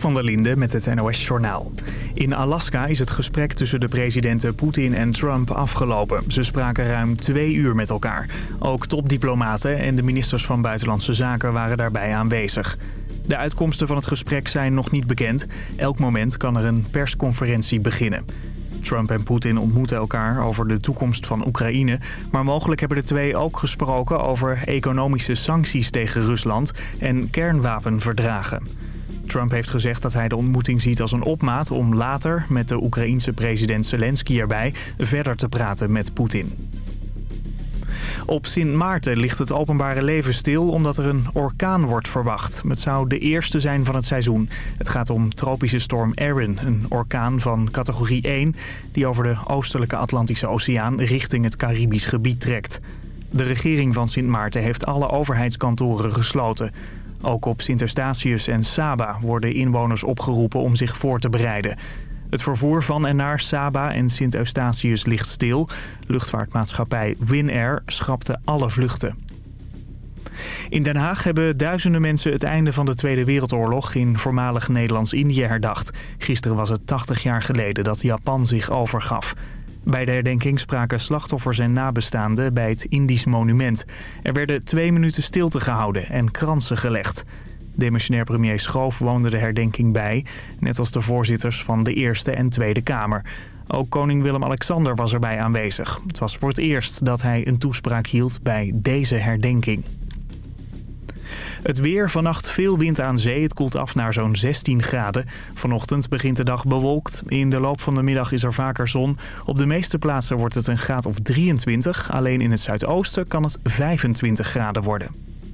van der Linde met het NOS-journaal. In Alaska is het gesprek tussen de presidenten Poetin en Trump afgelopen. Ze spraken ruim twee uur met elkaar. Ook topdiplomaten en de ministers van Buitenlandse Zaken waren daarbij aanwezig. De uitkomsten van het gesprek zijn nog niet bekend. Elk moment kan er een persconferentie beginnen. Trump en Poetin ontmoeten elkaar over de toekomst van Oekraïne. Maar mogelijk hebben de twee ook gesproken over economische sancties tegen Rusland en kernwapenverdragen. Trump heeft gezegd dat hij de ontmoeting ziet als een opmaat om later met de Oekraïense president Zelensky erbij verder te praten met Poetin. Op Sint Maarten ligt het openbare leven stil omdat er een orkaan wordt verwacht. Het zou de eerste zijn van het seizoen. Het gaat om tropische storm Erin, een orkaan van categorie 1... die over de oostelijke Atlantische Oceaan richting het Caribisch gebied trekt. De regering van Sint Maarten heeft alle overheidskantoren gesloten. Ook op Sint Eustatius en Saba worden inwoners opgeroepen om zich voor te bereiden. Het vervoer van en naar Saba en Sint Eustatius ligt stil. Luchtvaartmaatschappij Winair schrapte alle vluchten. In Den Haag hebben duizenden mensen het einde van de Tweede Wereldoorlog in voormalig Nederlands-Indië herdacht. Gisteren was het 80 jaar geleden dat Japan zich overgaf. Bij de herdenking spraken slachtoffers en nabestaanden bij het Indisch monument. Er werden twee minuten stilte gehouden en kransen gelegd. Demissionair premier Schoof woonde de herdenking bij, net als de voorzitters van de Eerste en Tweede Kamer. Ook koning Willem-Alexander was erbij aanwezig. Het was voor het eerst dat hij een toespraak hield bij deze herdenking. Het weer, vannacht veel wind aan zee. Het koelt af naar zo'n 16 graden. Vanochtend begint de dag bewolkt. In de loop van de middag is er vaker zon. Op de meeste plaatsen wordt het een graad of 23. Alleen in het zuidoosten kan het 25 graden worden.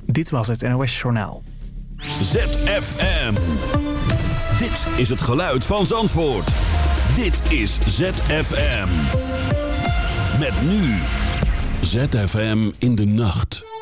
Dit was het NOS Journaal. ZFM. Dit is het geluid van Zandvoort. Dit is ZFM. Met nu. ZFM in de nacht.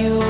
You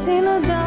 seen a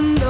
cuando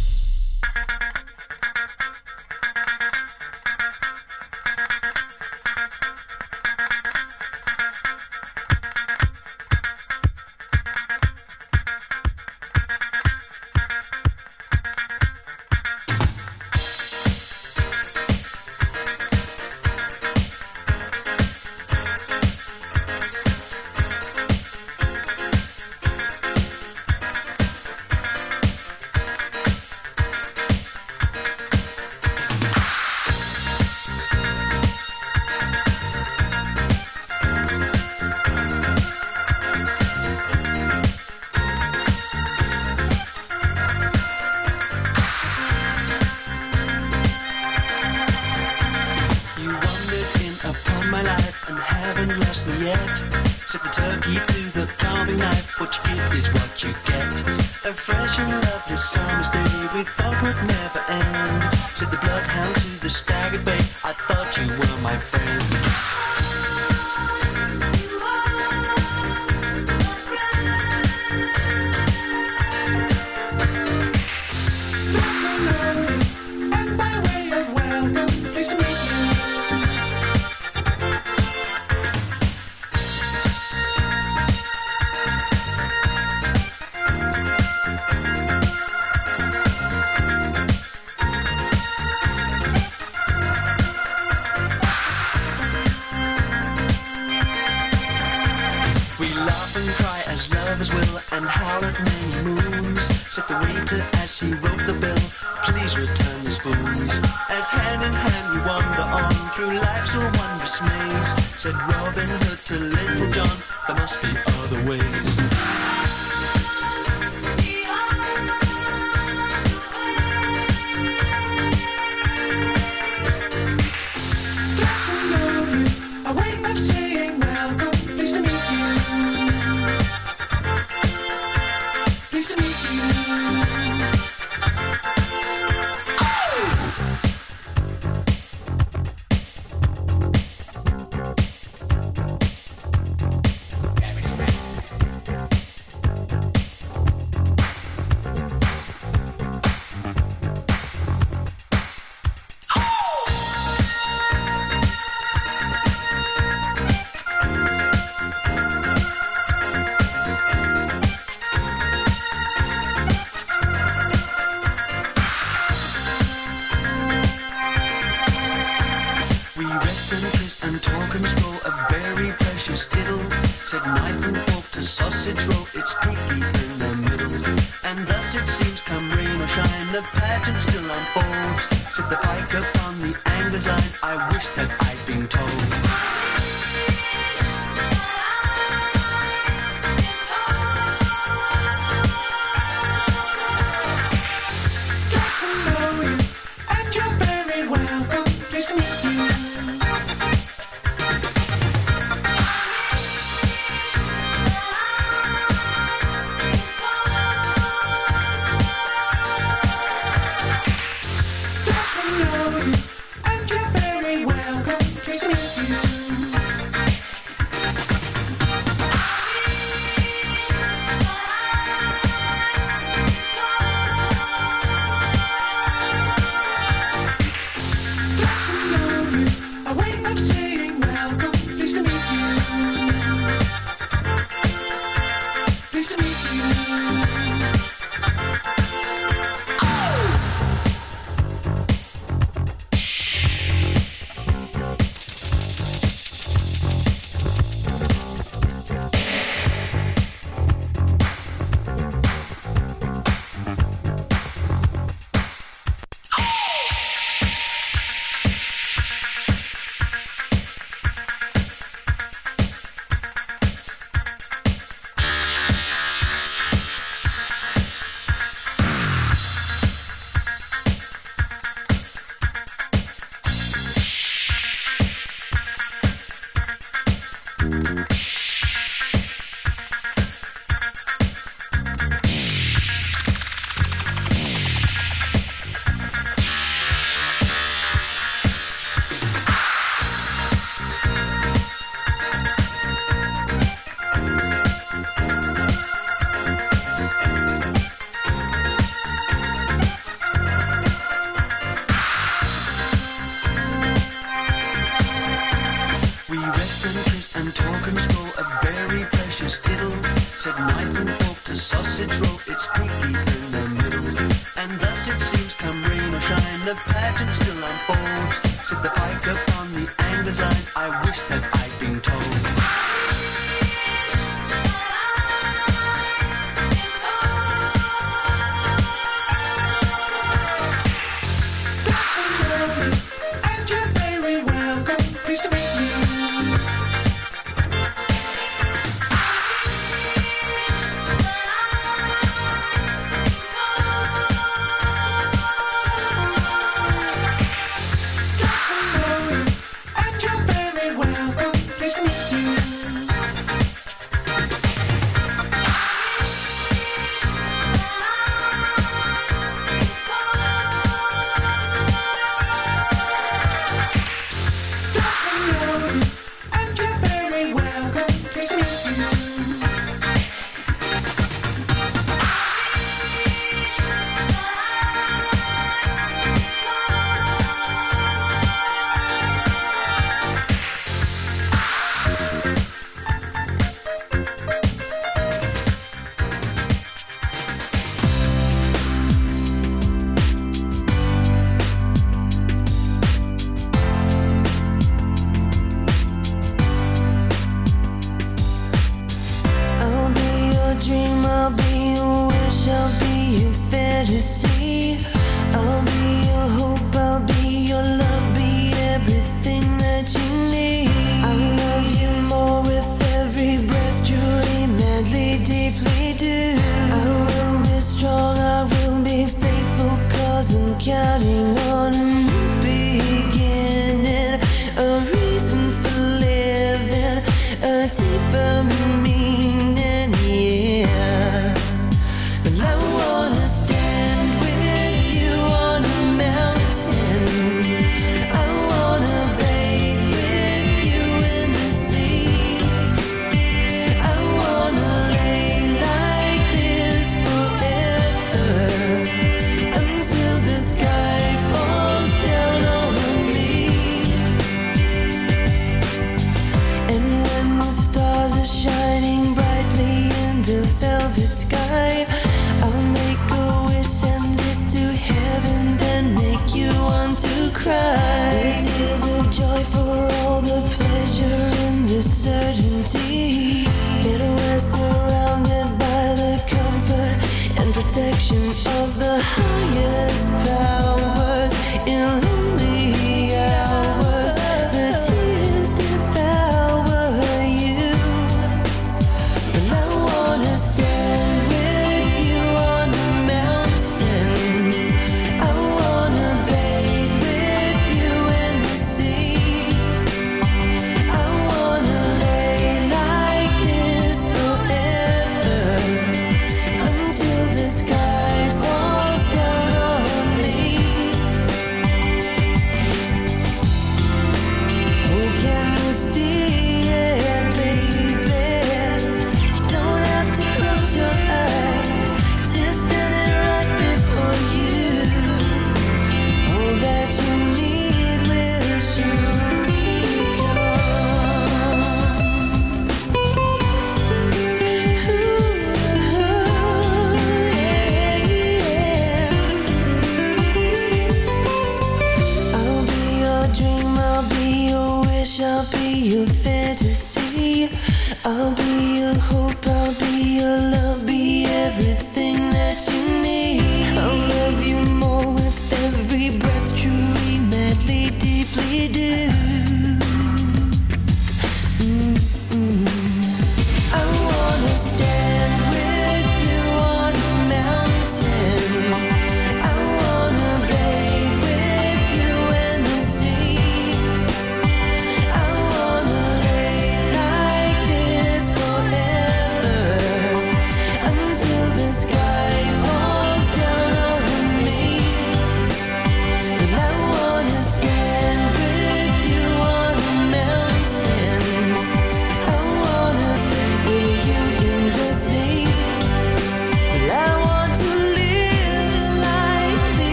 I wish that